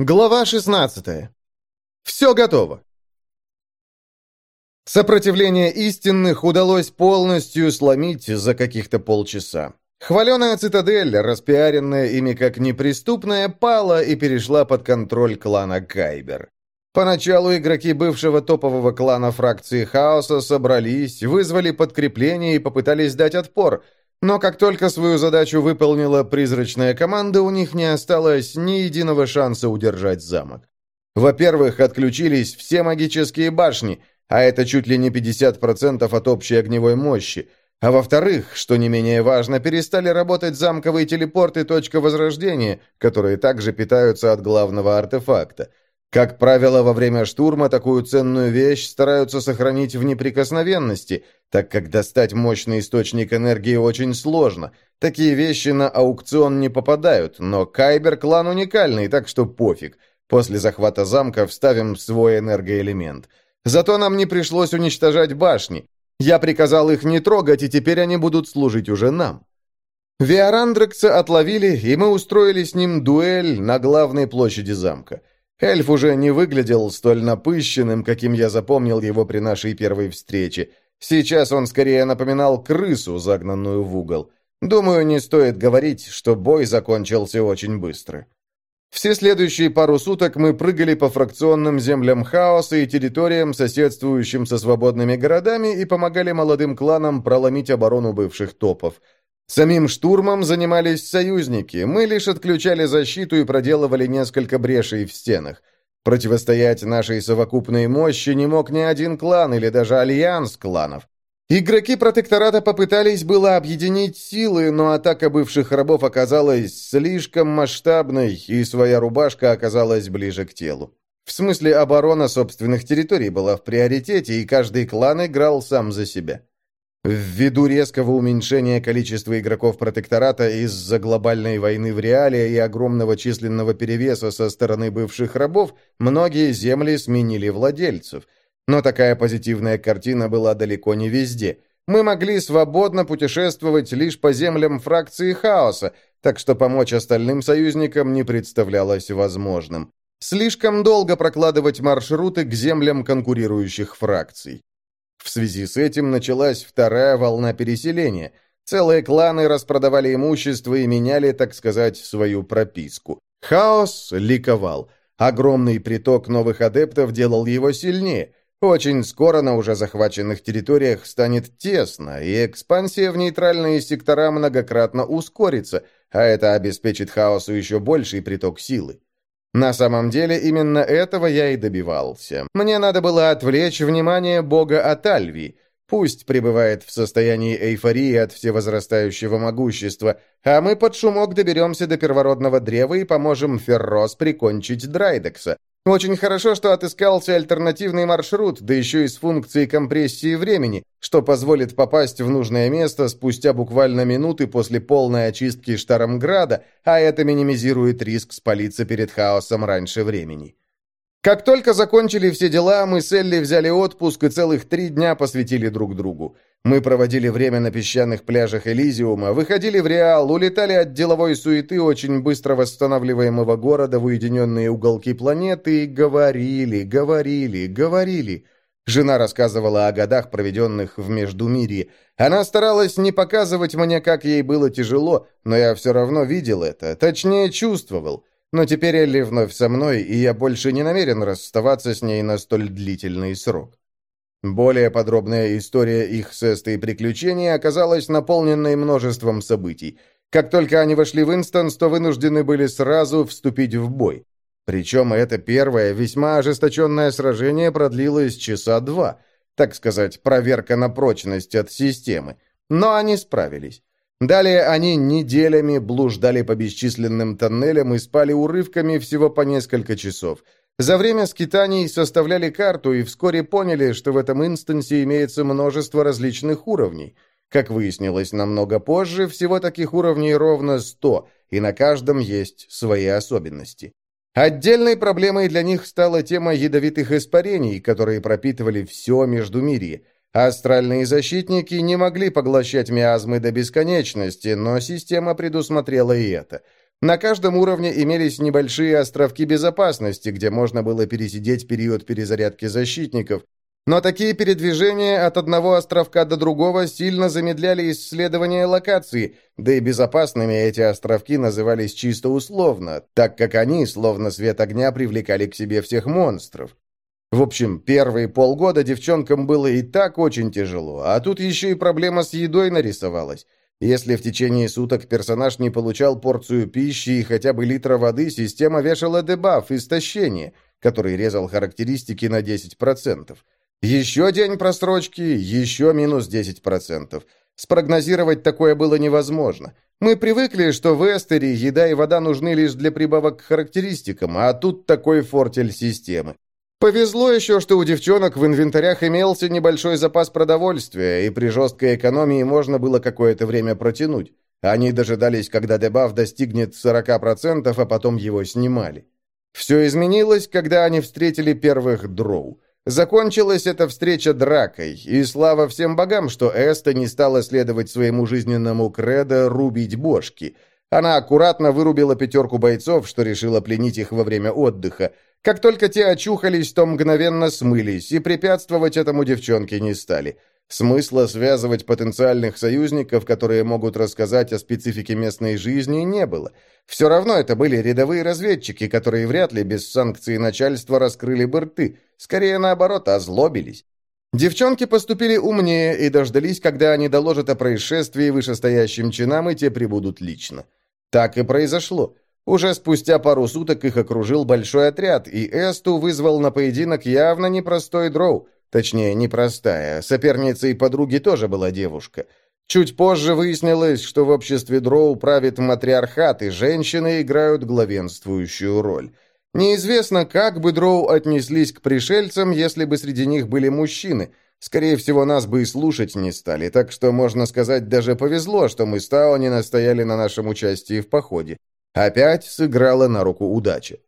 Глава 16. Все готово. Сопротивление истинных удалось полностью сломить за каких-то полчаса. Хваленая цитадель, распиаренная ими как неприступная, пала и перешла под контроль клана Кайбер. Поначалу игроки бывшего топового клана фракции Хаоса собрались, вызвали подкрепление и попытались дать отпор – но как только свою задачу выполнила призрачная команда, у них не осталось ни единого шанса удержать замок. Во-первых, отключились все магические башни, а это чуть ли не 50% от общей огневой мощи. А во-вторых, что не менее важно, перестали работать замковые телепорты «Точка Возрождения», которые также питаются от главного артефакта – как правило, во время штурма такую ценную вещь стараются сохранить в неприкосновенности, так как достать мощный источник энергии очень сложно. Такие вещи на аукцион не попадают, но Кайбер-клан уникальный, так что пофиг. После захвата замка вставим свой энергоэлемент. Зато нам не пришлось уничтожать башни. Я приказал их не трогать, и теперь они будут служить уже нам. Виарандрекса отловили, и мы устроили с ним дуэль на главной площади замка. Эльф уже не выглядел столь напыщенным, каким я запомнил его при нашей первой встрече. Сейчас он скорее напоминал крысу, загнанную в угол. Думаю, не стоит говорить, что бой закончился очень быстро. Все следующие пару суток мы прыгали по фракционным землям хаоса и территориям, соседствующим со свободными городами, и помогали молодым кланам проломить оборону бывших топов – Самим штурмом занимались союзники, мы лишь отключали защиту и проделывали несколько брешей в стенах. Противостоять нашей совокупной мощи не мог ни один клан или даже альянс кланов. Игроки протектората попытались было объединить силы, но атака бывших рабов оказалась слишком масштабной, и своя рубашка оказалась ближе к телу. В смысле, оборона собственных территорий была в приоритете, и каждый клан играл сам за себя. Ввиду резкого уменьшения количества игроков протектората из-за глобальной войны в реале и огромного численного перевеса со стороны бывших рабов, многие земли сменили владельцев. Но такая позитивная картина была далеко не везде. Мы могли свободно путешествовать лишь по землям фракции хаоса, так что помочь остальным союзникам не представлялось возможным. Слишком долго прокладывать маршруты к землям конкурирующих фракций. В связи с этим началась вторая волна переселения. Целые кланы распродавали имущество и меняли, так сказать, свою прописку. Хаос ликовал. Огромный приток новых адептов делал его сильнее. Очень скоро на уже захваченных территориях станет тесно, и экспансия в нейтральные сектора многократно ускорится, а это обеспечит хаосу еще больший приток силы. На самом деле, именно этого я и добивался. Мне надо было отвлечь внимание бога от Альви. Пусть пребывает в состоянии эйфории от всевозрастающего могущества, а мы под шумок доберемся до первородного древа и поможем Феррос прикончить Драйдекса. Очень хорошо, что отыскался альтернативный маршрут, да еще и с функцией компрессии времени, что позволит попасть в нужное место спустя буквально минуты после полной очистки Штарамграда, а это минимизирует риск спалиться перед хаосом раньше времени. Как только закончили все дела, мы с Элли взяли отпуск и целых три дня посвятили друг другу. Мы проводили время на песчаных пляжах Элизиума, выходили в Реал, улетали от деловой суеты очень быстро восстанавливаемого города в уединенные уголки планеты и говорили, говорили, говорили. Жена рассказывала о годах, проведенных в Междумирье. Она старалась не показывать мне, как ей было тяжело, но я все равно видел это, точнее чувствовал. Но теперь Элли вновь со мной, и я больше не намерен расставаться с ней на столь длительный срок. Более подробная история их с Эстой приключений оказалась наполненной множеством событий. Как только они вошли в Инстанс, то вынуждены были сразу вступить в бой. Причем это первое, весьма ожесточенное сражение продлилось часа два. Так сказать, проверка на прочность от системы. Но они справились. Далее они неделями блуждали по бесчисленным тоннелям и спали урывками всего по несколько часов – за время скитаний составляли карту и вскоре поняли, что в этом инстансе имеется множество различных уровней. Как выяснилось намного позже, всего таких уровней ровно 100, и на каждом есть свои особенности. Отдельной проблемой для них стала тема ядовитых испарений, которые пропитывали все Междумирье. Астральные защитники не могли поглощать миазмы до бесконечности, но система предусмотрела и это – На каждом уровне имелись небольшие островки безопасности, где можно было пересидеть период перезарядки защитников. Но такие передвижения от одного островка до другого сильно замедляли исследование локации, да и безопасными эти островки назывались чисто условно, так как они, словно свет огня, привлекали к себе всех монстров. В общем, первые полгода девчонкам было и так очень тяжело, а тут еще и проблема с едой нарисовалась. Если в течение суток персонаж не получал порцию пищи и хотя бы литра воды, система вешала дебаф истощение, который резал характеристики на 10%. Еще день просрочки, еще минус 10%. Спрогнозировать такое было невозможно. Мы привыкли, что в Эстере еда и вода нужны лишь для прибавок к характеристикам, а тут такой фортель системы. Повезло еще, что у девчонок в инвентарях имелся небольшой запас продовольствия, и при жесткой экономии можно было какое-то время протянуть. Они дожидались, когда дебаф достигнет 40%, а потом его снимали. Все изменилось, когда они встретили первых дроу. Закончилась эта встреча дракой, и слава всем богам, что Эста не стала следовать своему жизненному кредо рубить бошки. Она аккуратно вырубила пятерку бойцов, что решила пленить их во время отдыха, как только те очухались, то мгновенно смылись, и препятствовать этому девчонке не стали. Смысла связывать потенциальных союзников, которые могут рассказать о специфике местной жизни, не было. Все равно это были рядовые разведчики, которые вряд ли без санкции начальства раскрыли бы рты. Скорее, наоборот, озлобились. Девчонки поступили умнее и дождались, когда они доложат о происшествии вышестоящим чинам, и те прибудут лично. Так и произошло. Уже спустя пару суток их окружил большой отряд, и Эсту вызвал на поединок явно непростой дроу. Точнее, непростая. Соперницей подруги тоже была девушка. Чуть позже выяснилось, что в обществе дроу правит матриархат, и женщины играют главенствующую роль. Неизвестно, как бы дроу отнеслись к пришельцам, если бы среди них были мужчины. Скорее всего, нас бы и слушать не стали, так что, можно сказать, даже повезло, что мы с Тао не настояли на нашем участии в походе. Опять сыграла на руку удача.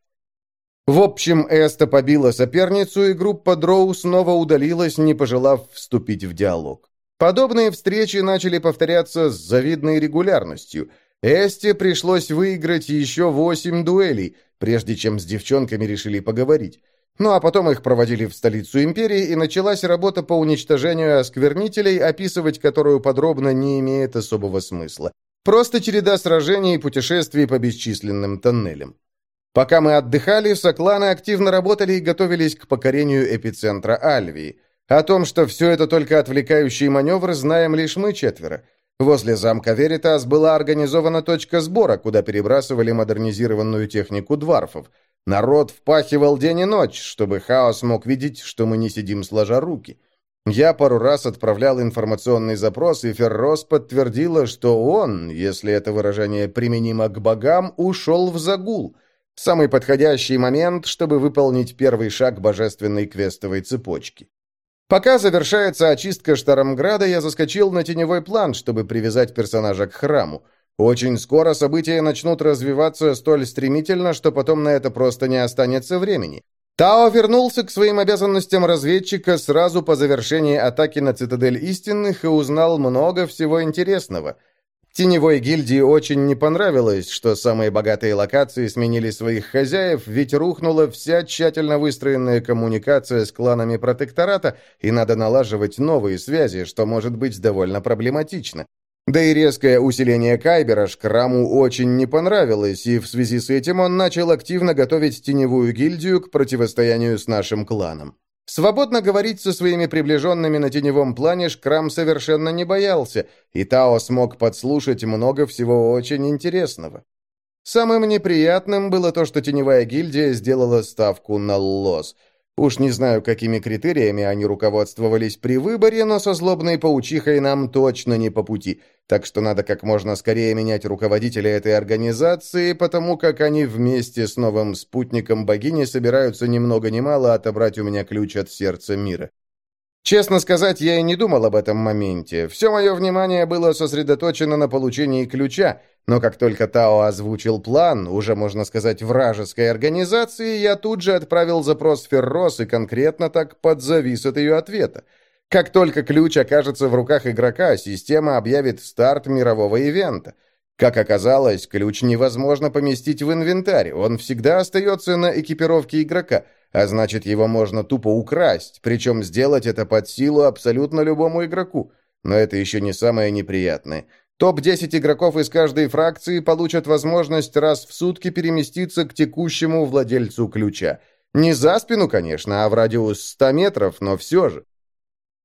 В общем, Эста побила соперницу, и группа Дроу снова удалилась, не пожелав вступить в диалог. Подобные встречи начали повторяться с завидной регулярностью. Эсте пришлось выиграть еще восемь дуэлей, прежде чем с девчонками решили поговорить. Ну а потом их проводили в столицу империи, и началась работа по уничтожению осквернителей, описывать которую подробно не имеет особого смысла. Просто череда сражений и путешествий по бесчисленным тоннелям. Пока мы отдыхали, сокланы активно работали и готовились к покорению эпицентра Альвии. О том, что все это только отвлекающий маневр, знаем лишь мы четверо. Возле замка Веритас была организована точка сбора, куда перебрасывали модернизированную технику дварфов. Народ впахивал день и ночь, чтобы хаос мог видеть, что мы не сидим сложа руки. Я пару раз отправлял информационный запрос, и Феррос подтвердила, что он, если это выражение применимо к богам, ушел в загул. Самый подходящий момент, чтобы выполнить первый шаг божественной квестовой цепочки. Пока завершается очистка Штарамграда, я заскочил на теневой план, чтобы привязать персонажа к храму. Очень скоро события начнут развиваться столь стремительно, что потом на это просто не останется времени. Тао вернулся к своим обязанностям разведчика сразу по завершении атаки на цитадель истинных и узнал много всего интересного. Теневой гильдии очень не понравилось, что самые богатые локации сменили своих хозяев, ведь рухнула вся тщательно выстроенная коммуникация с кланами протектората, и надо налаживать новые связи, что может быть довольно проблематично. Да и резкое усиление Кайбера Шкраму очень не понравилось, и в связи с этим он начал активно готовить теневую гильдию к противостоянию с нашим кланом. Свободно говорить со своими приближенными на теневом плане Шкрам совершенно не боялся, и Тао смог подслушать много всего очень интересного. Самым неприятным было то, что теневая гильдия сделала ставку на лос – Уж не знаю, какими критериями они руководствовались при выборе, но со злобной паучихой нам точно не по пути, так что надо как можно скорее менять руководителя этой организации, потому как они вместе с новым спутником богини собираются ни много ни мало отобрать у меня ключ от сердца мира. Честно сказать, я и не думал об этом моменте. Все мое внимание было сосредоточено на получении ключа, но как только Тао озвучил план, уже, можно сказать, вражеской организации, я тут же отправил запрос Феррос и конкретно так подзавис от ее ответа. Как только ключ окажется в руках игрока, система объявит старт мирового ивента. Как оказалось, ключ невозможно поместить в инвентарь, он всегда остается на экипировке игрока, а значит, его можно тупо украсть, причем сделать это под силу абсолютно любому игроку. Но это еще не самое неприятное. Топ-10 игроков из каждой фракции получат возможность раз в сутки переместиться к текущему владельцу ключа. Не за спину, конечно, а в радиус 100 метров, но все же.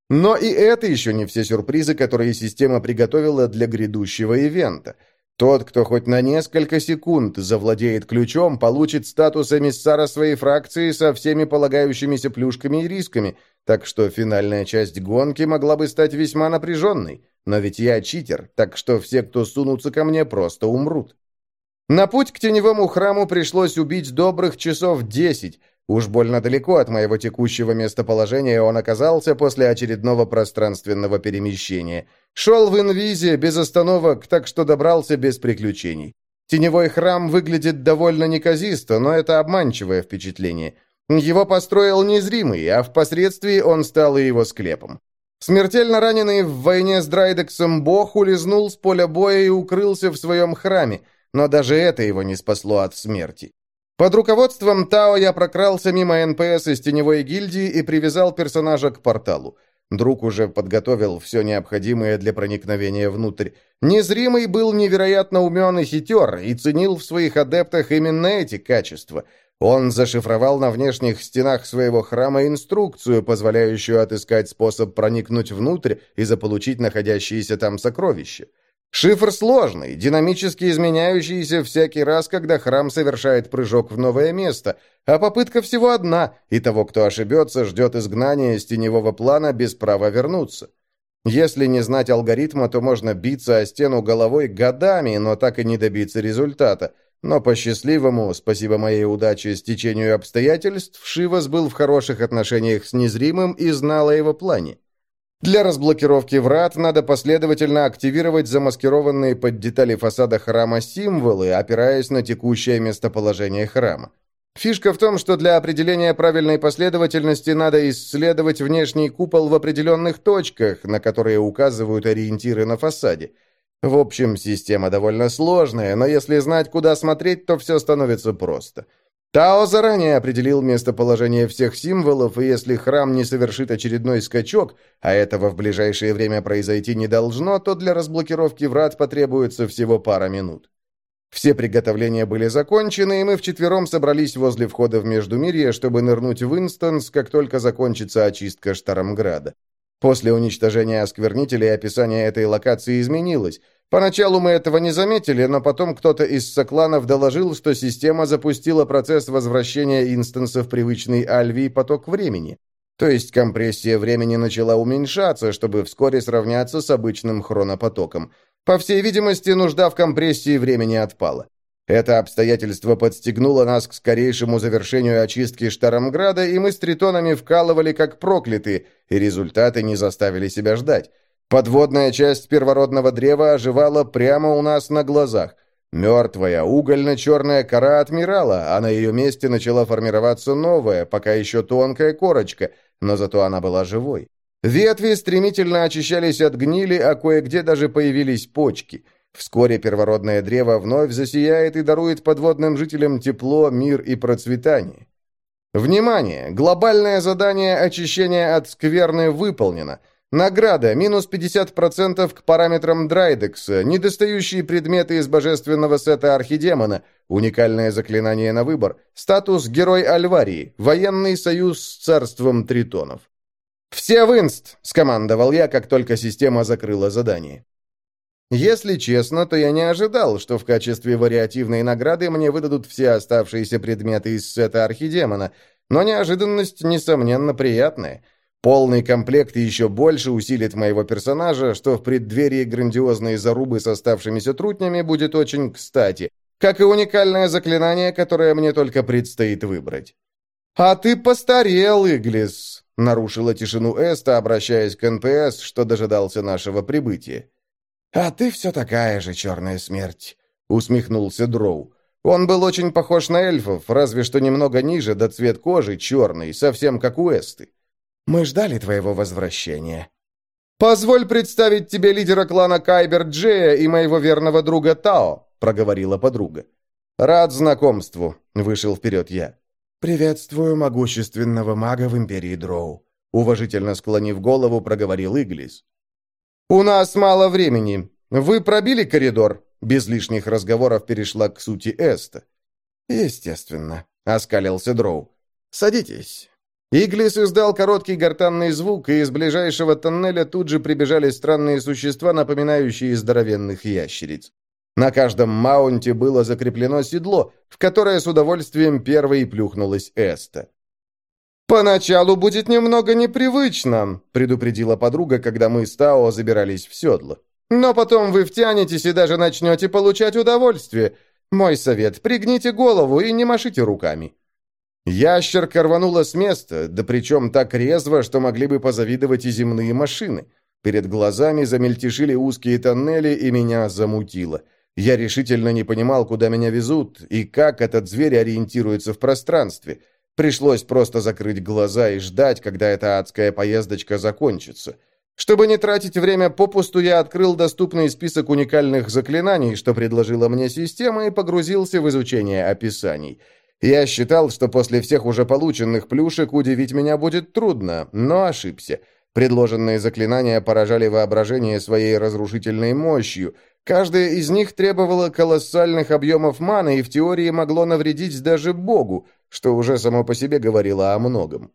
Но и это еще не все сюрпризы, которые система приготовила для грядущего ивента – тот, кто хоть на несколько секунд завладеет ключом, получит статус эмиссара своей фракции со всеми полагающимися плюшками и рисками, так что финальная часть гонки могла бы стать весьма напряженной. Но ведь я читер, так что все, кто сунутся ко мне, просто умрут. На путь к теневому храму пришлось убить добрых часов десять, Уж больно далеко от моего текущего местоположения он оказался после очередного пространственного перемещения. Шел в инвизе без остановок, так что добрался без приключений. Теневой храм выглядит довольно неказисто, но это обманчивое впечатление. Его построил незримый, а впоследствии он стал и его склепом. Смертельно раненый в войне с Драйдексом бог улизнул с поля боя и укрылся в своем храме, но даже это его не спасло от смерти. Под руководством Тао я прокрался мимо НПС из теневой гильдии и привязал персонажа к порталу. Друг уже подготовил все необходимое для проникновения внутрь. Незримый был невероятно умен и хитер, и ценил в своих адептах именно эти качества. Он зашифровал на внешних стенах своего храма инструкцию, позволяющую отыскать способ проникнуть внутрь и заполучить находящиеся там сокровища. Шифр сложный, динамически изменяющийся всякий раз, когда храм совершает прыжок в новое место, а попытка всего одна, и того, кто ошибется, ждет изгнания из теневого плана без права вернуться. Если не знать алгоритма, то можно биться о стену головой годами, но так и не добиться результата. Но по счастливому, спасибо моей удаче, стечению обстоятельств, Шивас был в хороших отношениях с незримым и знал о его плане. Для разблокировки врат надо последовательно активировать замаскированные под детали фасада храма символы, опираясь на текущее местоположение храма. Фишка в том, что для определения правильной последовательности надо исследовать внешний купол в определенных точках, на которые указывают ориентиры на фасаде. В общем, система довольно сложная, но если знать, куда смотреть, то все становится просто – Тао заранее определил местоположение всех символов, и если храм не совершит очередной скачок, а этого в ближайшее время произойти не должно, то для разблокировки врат потребуется всего пара минут. Все приготовления были закончены, и мы вчетвером собрались возле входа в Междумирье, чтобы нырнуть в Инстанс, как только закончится очистка Штарамграда. После уничтожения осквернителей описание этой локации изменилось – Поначалу мы этого не заметили, но потом кто-то из сокланов доложил, что система запустила процесс возвращения инстанса в привычный Альвий поток времени. То есть компрессия времени начала уменьшаться, чтобы вскоре сравняться с обычным хронопотоком. По всей видимости, нужда в компрессии времени отпала. Это обстоятельство подстегнуло нас к скорейшему завершению очистки Штарамграда, и мы с тритонами вкалывали как проклятые, и результаты не заставили себя ждать. Подводная часть первородного древа оживала прямо у нас на глазах. Мертвая угольно-черная кора отмирала, а на ее месте начала формироваться новая, пока еще тонкая корочка, но зато она была живой. Ветви стремительно очищались от гнили, а кое-где даже появились почки. Вскоре первородное древо вновь засияет и дарует подводным жителям тепло, мир и процветание. Внимание! Глобальное задание очищения от скверны выполнено – Награда – минус 50% к параметрам Драйдекса, недостающие предметы из божественного сета Архидемона, уникальное заклинание на выбор, статус Герой Альварии, военный союз с царством Тритонов. «Все в инст!» – скомандовал я, как только система закрыла задание. Если честно, то я не ожидал, что в качестве вариативной награды мне выдадут все оставшиеся предметы из сета Архидемона, но неожиданность, несомненно, приятная – Полный комплект еще больше усилит моего персонажа, что в преддверии грандиозной зарубы с оставшимися трутнями будет очень кстати, как и уникальное заклинание, которое мне только предстоит выбрать. «А ты постарел, Иглис!» — нарушила тишину Эста, обращаясь к НПС, что дожидался нашего прибытия. «А ты все такая же, черная смерть!» — усмехнулся Дроу. Он был очень похож на эльфов, разве что немного ниже, да цвет кожи черный, совсем как у Эсты. Мы ждали твоего возвращения». «Позволь представить тебе лидера клана Кайбер Джея и моего верного друга Тао», — проговорила подруга. «Рад знакомству», — вышел вперед я. «Приветствую могущественного мага в Империи Дроу», — уважительно склонив голову, проговорил Иглис. «У нас мало времени. Вы пробили коридор?» Без лишних разговоров перешла к сути Эста. «Естественно», — оскалился Дроу. «Садитесь». Иглис издал короткий гортанный звук, и из ближайшего тоннеля тут же прибежали странные существа, напоминающие здоровенных ящериц. На каждом маунте было закреплено седло, в которое с удовольствием первой плюхнулась Эста. «Поначалу будет немного непривычно», — предупредила подруга, когда мы с Тао забирались в седло. «Но потом вы втянетесь и даже начнете получать удовольствие. Мой совет — пригните голову и не машите руками». Ящерка рванула с места, да причем так резво, что могли бы позавидовать и земные машины. Перед глазами замельтешили узкие тоннели, и меня замутило. Я решительно не понимал, куда меня везут, и как этот зверь ориентируется в пространстве. Пришлось просто закрыть глаза и ждать, когда эта адская поездочка закончится. Чтобы не тратить время попусту, я открыл доступный список уникальных заклинаний, что предложила мне система, и погрузился в изучение описаний – я считал, что после всех уже полученных плюшек удивить меня будет трудно, но ошибся. Предложенные заклинания поражали воображение своей разрушительной мощью. Каждое из них требовало колоссальных объемов маны и в теории могло навредить даже Богу, что уже само по себе говорило о многом.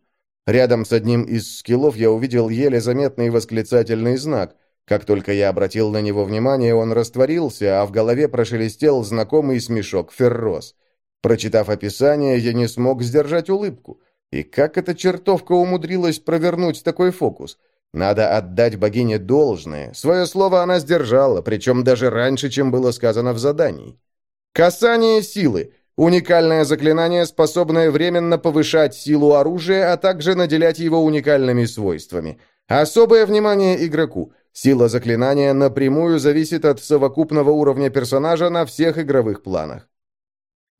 Рядом с одним из скиллов я увидел еле заметный восклицательный знак. Как только я обратил на него внимание, он растворился, а в голове прошелестел знакомый смешок Феррос. Прочитав описание, я не смог сдержать улыбку. И как эта чертовка умудрилась провернуть такой фокус? Надо отдать богине должное. Свое слово она сдержала, причем даже раньше, чем было сказано в задании. Касание силы. Уникальное заклинание, способное временно повышать силу оружия, а также наделять его уникальными свойствами. Особое внимание игроку. Сила заклинания напрямую зависит от совокупного уровня персонажа на всех игровых планах.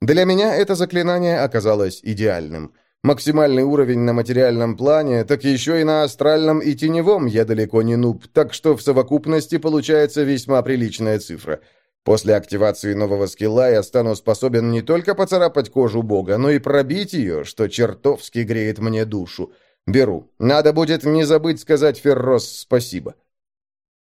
Для меня это заклинание оказалось идеальным. Максимальный уровень на материальном плане, так еще и на астральном и теневом я далеко не нуб, так что в совокупности получается весьма приличная цифра. После активации нового скилла я стану способен не только поцарапать кожу бога, но и пробить ее, что чертовски греет мне душу. Беру. Надо будет не забыть сказать Феррос спасибо.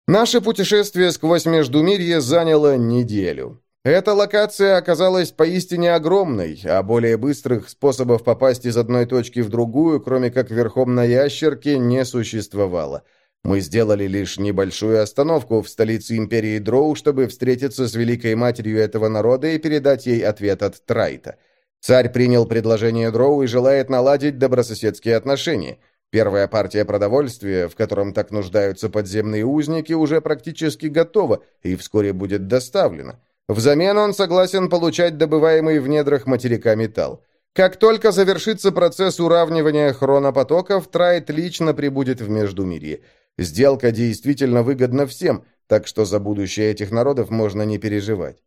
Наше путешествие сквозь Междумирье заняло неделю. Эта локация оказалась поистине огромной, а более быстрых способов попасть из одной точки в другую, кроме как верхом на ящерке, не существовало. Мы сделали лишь небольшую остановку в столице империи Дроу, чтобы встретиться с великой матерью этого народа и передать ей ответ от Трайта. Царь принял предложение Дроу и желает наладить добрососедские отношения. Первая партия продовольствия, в котором так нуждаются подземные узники, уже практически готова и вскоре будет доставлена. Взамен он согласен получать добываемый в недрах материка металл. Как только завершится процесс уравнивания хронопотоков, Трайт лично прибудет в Междумирье. Сделка действительно выгодна всем, так что за будущее этих народов можно не переживать.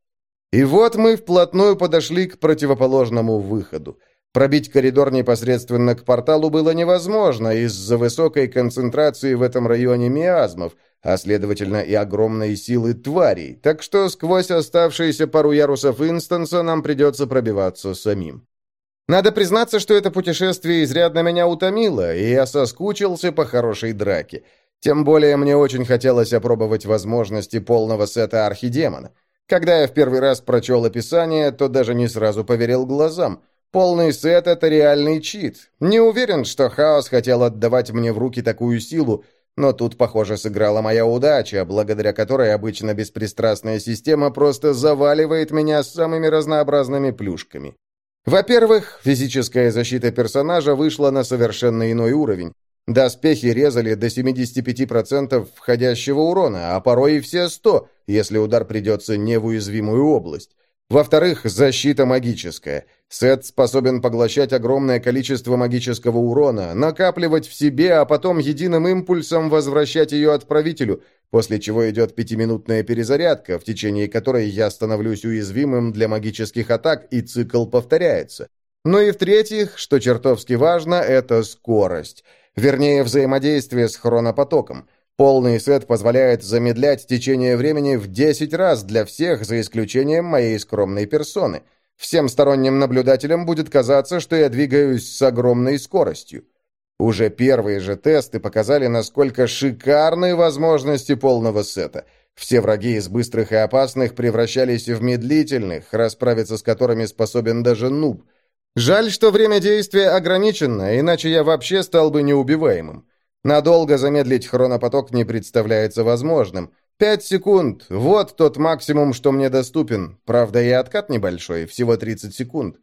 И вот мы вплотную подошли к противоположному выходу. Пробить коридор непосредственно к порталу было невозможно из-за высокой концентрации в этом районе миазмов – а следовательно и огромной силы тварей, так что сквозь оставшиеся пару ярусов инстанса нам придется пробиваться самим. Надо признаться, что это путешествие изрядно меня утомило, и я соскучился по хорошей драке. Тем более мне очень хотелось опробовать возможности полного сета архидемона. Когда я в первый раз прочел описание, то даже не сразу поверил глазам. Полный сет — это реальный чит. Не уверен, что Хаос хотел отдавать мне в руки такую силу, но тут, похоже, сыграла моя удача, благодаря которой обычно беспристрастная система просто заваливает меня самыми разнообразными плюшками. Во-первых, физическая защита персонажа вышла на совершенно иной уровень. Доспехи резали до 75% входящего урона, а порой и все 100, если удар придется не в уязвимую область. Во-вторых, защита магическая. Сет способен поглощать огромное количество магического урона, накапливать в себе, а потом единым импульсом возвращать ее отправителю, после чего идет пятиминутная перезарядка, в течение которой я становлюсь уязвимым для магических атак, и цикл повторяется. Ну и в-третьих, что чертовски важно, это скорость. Вернее, взаимодействие с хронопотоком. Полный сет позволяет замедлять течение времени в 10 раз для всех, за исключением моей скромной персоны. Всем сторонним наблюдателям будет казаться, что я двигаюсь с огромной скоростью. Уже первые же тесты показали, насколько шикарны возможности полного сета. Все враги из быстрых и опасных превращались в медлительных, расправиться с которыми способен даже нуб. Жаль, что время действия ограничено, иначе я вообще стал бы неубиваемым. Надолго замедлить хронопоток не представляется возможным. Пять секунд – вот тот максимум, что мне доступен. Правда, и откат небольшой, всего 30 секунд.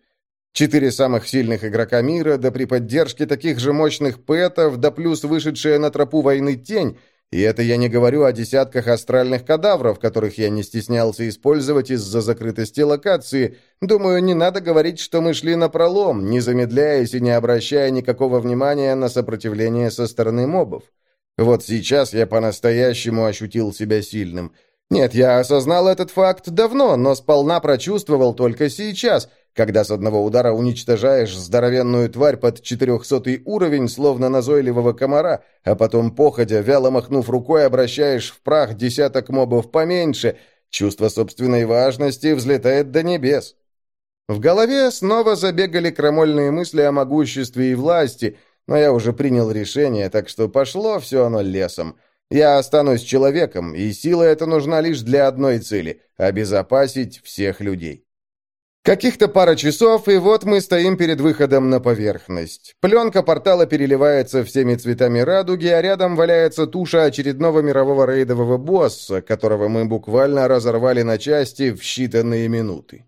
Четыре самых сильных игрока мира, да при поддержке таких же мощных пэтов, да плюс вышедшая на тропу войны тень, и это я не говорю о десятках астральных кадавров, которых я не стеснялся использовать из-за закрытости локации. Думаю, не надо говорить, что мы шли на пролом, не замедляясь и не обращая никакого внимания на сопротивление со стороны мобов. Вот сейчас я по-настоящему ощутил себя сильным. Нет, я осознал этот факт давно, но сполна прочувствовал только сейчас – когда с одного удара уничтожаешь здоровенную тварь под 400 уровень, словно назойливого комара, а потом, походя, вяло махнув рукой, обращаешь в прах десяток мобов поменьше, чувство собственной важности взлетает до небес. В голове снова забегали крамольные мысли о могуществе и власти, но я уже принял решение, так что пошло все оно лесом. Я останусь человеком, и сила эта нужна лишь для одной цели – обезопасить всех людей. Каких-то пара часов, и вот мы стоим перед выходом на поверхность. Пленка портала переливается всеми цветами радуги, а рядом валяется туша очередного мирового рейдового босса, которого мы буквально разорвали на части в считанные минуты.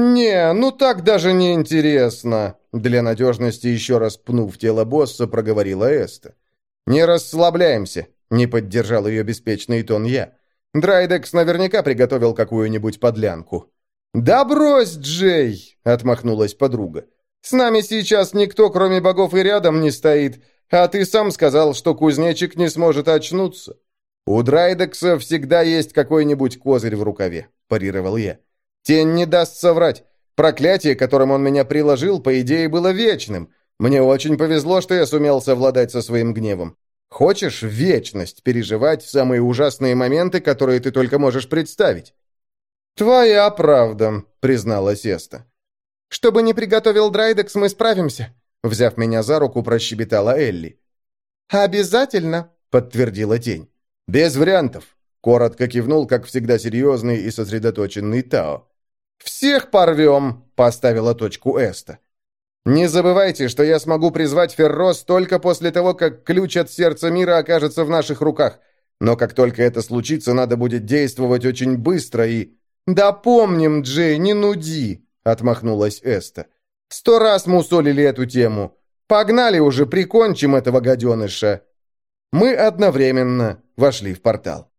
«Не, ну так даже не интересно», — для надежности еще раз пнув тело босса, проговорила Эста. «Не расслабляемся», — не поддержал ее беспечный тон я. «Драйдекс наверняка приготовил какую-нибудь подлянку». «Да брось, Джей!» — отмахнулась подруга. «С нами сейчас никто, кроме богов, и рядом не стоит, а ты сам сказал, что кузнечик не сможет очнуться». «У Драйдекса всегда есть какой-нибудь козырь в рукаве», — парировал я. «Тень не даст соврать. Проклятие, которым он меня приложил, по идее, было вечным. Мне очень повезло, что я сумел совладать со своим гневом. Хочешь вечность переживать самые ужасные моменты, которые ты только можешь представить?» «Твоя правда», — призналась Эста. «Чтобы не приготовил Драйдекс, мы справимся», — взяв меня за руку, прощебетала Элли. «Обязательно», — подтвердила тень. «Без вариантов», — коротко кивнул, как всегда серьезный и сосредоточенный Тао. «Всех порвем», — поставила точку Эста. «Не забывайте, что я смогу призвать Феррос только после того, как ключ от сердца мира окажется в наших руках. Но как только это случится, надо будет действовать очень быстро и...» «Да помним, Джей, не нуди!» — отмахнулась Эста. «Сто раз мусолили эту тему. Погнали уже, прикончим этого гаденыша!» Мы одновременно вошли в портал.